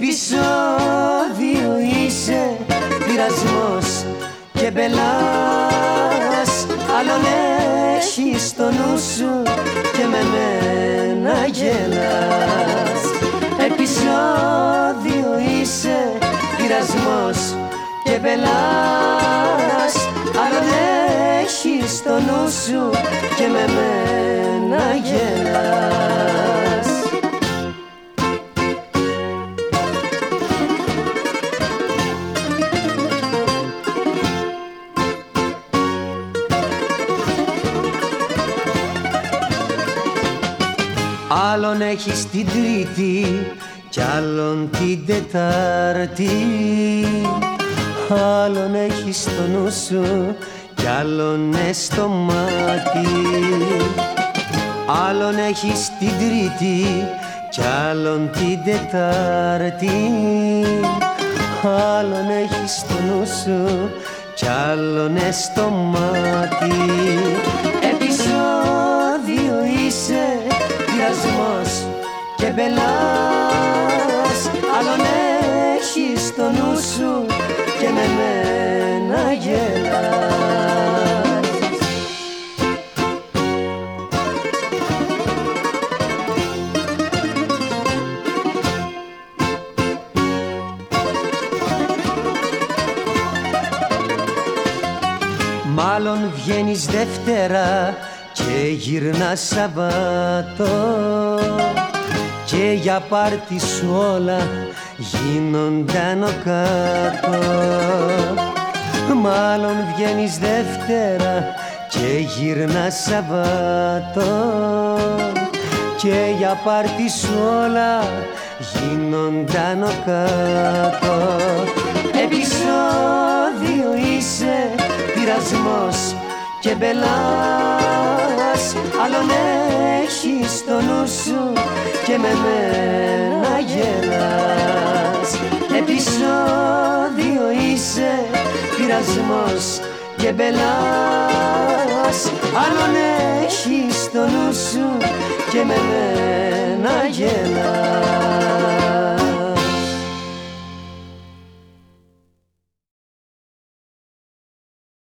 Επισόδιο είσαι πειρασμός και μπελάς Άλλον έχεις στο νου σου και με μένα γελάς. Επισόδιο είσαι πειρασμός και μπελάς Άλλον έχεις στο νου σου και με μένα γελάς Άλλον έχεις την Τρίτη κι άλλον την Τετάρτη. Άλλον έχεις στο νου σου κι άλλον ναι στο μάτι. Άλλον έχεις την Τρίτη κι άλλον την Τετάρτη. Άλλον έχεις στο νου σου κι άλλον ναι στο μάτι μπελάς Άλλον έχεις στο νου σου και με μένα γελάς. Μάλλον βγαίνεις Δευτέρα και γυρνάς Σαββάτο και για πάρτι σου όλα γίνονται άνω κάτω. Μάλλον βγαίνεις Δευτέρα και γυρνάς Σαββάτο. Και για πάρτι σου όλα γίνονται άνω κάτω. Επισόδιο είσαι πειρασμός και μπελάς. Άλλον έχεις στο νου σου και με μένα γελάς. Επισόδιο είσαι πειρασμός και μπελάς. Άλλον έχεις στο νου σου και με μένα γελάς